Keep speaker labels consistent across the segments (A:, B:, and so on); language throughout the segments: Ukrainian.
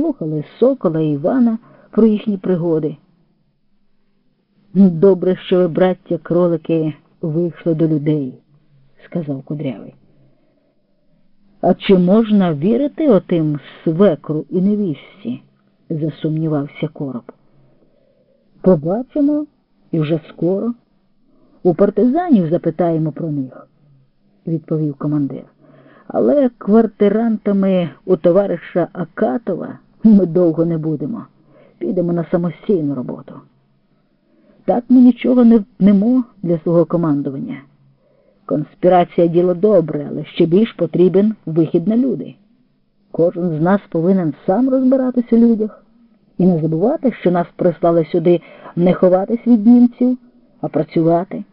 A: слухали Сокола і Івана про їхні пригоди. Добре, що ви, браття кролики, вийшли до людей, сказав кудрявий. А чи можна вірити отим свекру і невістці? засумнівався короб. Побачимо і вже скоро. У партизанів запитаємо про них, відповів командир. Але квартирантами у товариша Акатова ми довго не будемо. Підемо на самостійну роботу. Так ми нічого не втнемо для свого командування. Конспірація діло добре, але ще більш потрібен вихід на люди. Кожен з нас повинен сам розбиратися у людях і не забувати, що нас прислали сюди не ховатись від німців, а працювати.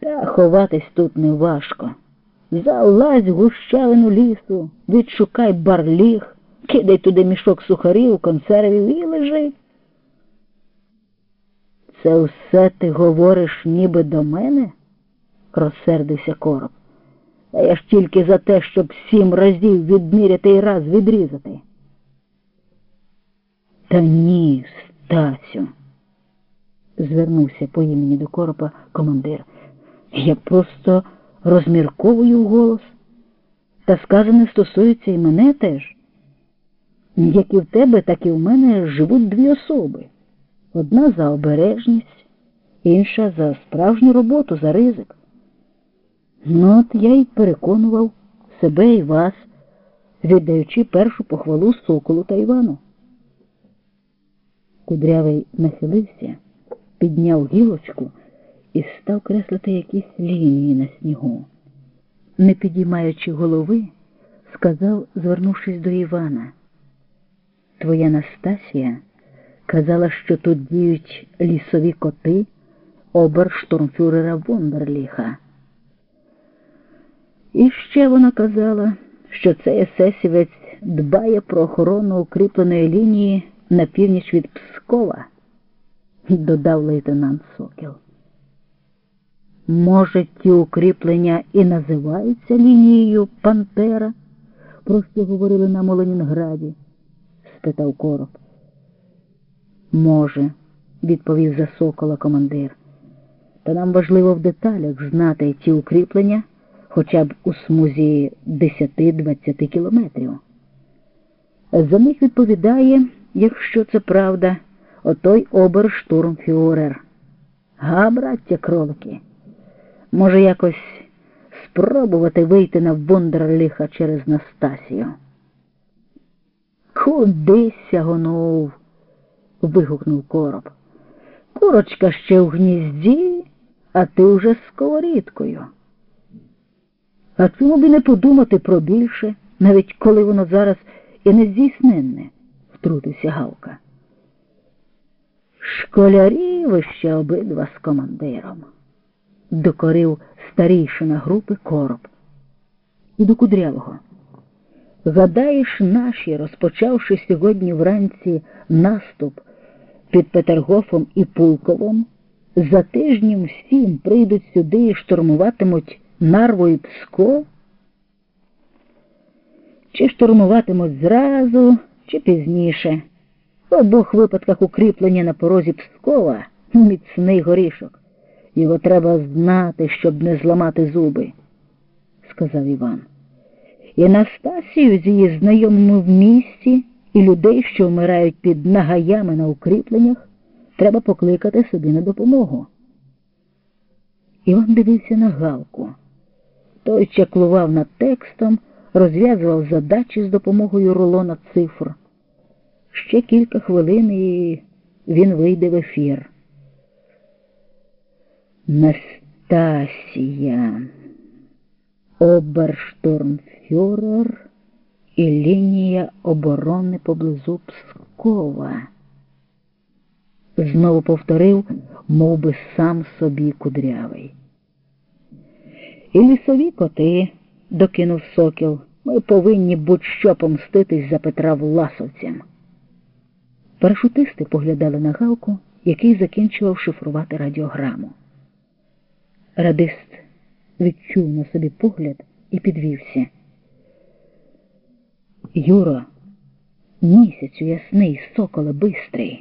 A: Та ховатись тут не важко. Залазь в гущавину лісу, відшукай барліг, кидай туди мішок сухарів, консервів і лежи. Це все ти говориш ніби до мене? розсердився короб. А я ж тільки за те, щоб сім разів відміряти і раз відрізати. Та ні, Стасю, звернувся по імені до коропа командир. Я просто розмірковую голос. Та сказане стосується і мене теж. Як і в тебе, так і в мене живуть дві особи. Одна за обережність, інша за справжню роботу, за ризик. Ну, от я й переконував себе і вас, віддаючи першу похвалу соколу та Івану. Кудрявий нахилився, підняв гілочку і став креслити якісь лінії на снігу. Не підіймаючи голови, сказав, звернувшись до Івана. Твоя Настасія казала, що тут діють лісові коти оберштурмфюрера Вондерліха. І ще вона казала, що цей есесівець дбає про охорону укріпленої лінії на північ від Пскова, додав лейтенант Сокіл. Може, ті укріплення і називаються лінією Пантера, про що говорили нам у Ленінграді? Спитав короб. Може, відповів за сокола командир. Та нам важливо в деталях знати ті укріплення хоча б у смузі 10-20 кілометрів. За них відповідає, якщо це правда, отой оберштурмфюрер. Га, браття кролики, може якось спробувати вийти на Вондерліха через Настасію. Куди сягонув? вигукнув короб. Курочка ще в гнізді, а ти вже з сковорідкою. А чому б і не подумати про більше, навіть коли воно зараз і не здійсненне, втрутився Галка. Школярі ви ще обидва з командиром, докорив старійшина групи короб. І до кудрявого. Гадаєш, наші, розпочавши сьогодні вранці наступ під Петергофом і Пулковом, за тижнем всім прийдуть сюди і штурмуватимуть Нарву і Псков? Чи штурмуватимуть зразу, чи пізніше. В обох випадках укріплення на порозі Пскова міцний горішок. Його треба знати, щоб не зламати зуби, сказав Іван. І Настасію з її знайомими в місті і людей, що вмирають під нагаями на укріпленнях, треба покликати собі на допомогу. Іван дивився на Галку. Той чаклував над текстом, розв'язував задачі з допомогою рулона цифр. Ще кілька хвилин і він вийде в ефір. Настасія, оберштурмфюрер і лінія оборони поблизу Пскова. Знову повторив, мов би сам собі кудрявий. І лісові коти, докинув сокіл, ми повинні будь-що помститись за Петра Власовцям. Парашутисти поглядали на Галку, який закінчував шифрувати радіограму. Радист відчув на собі погляд і підвівся. Юро, Місяцю ясний, соколе бистрий.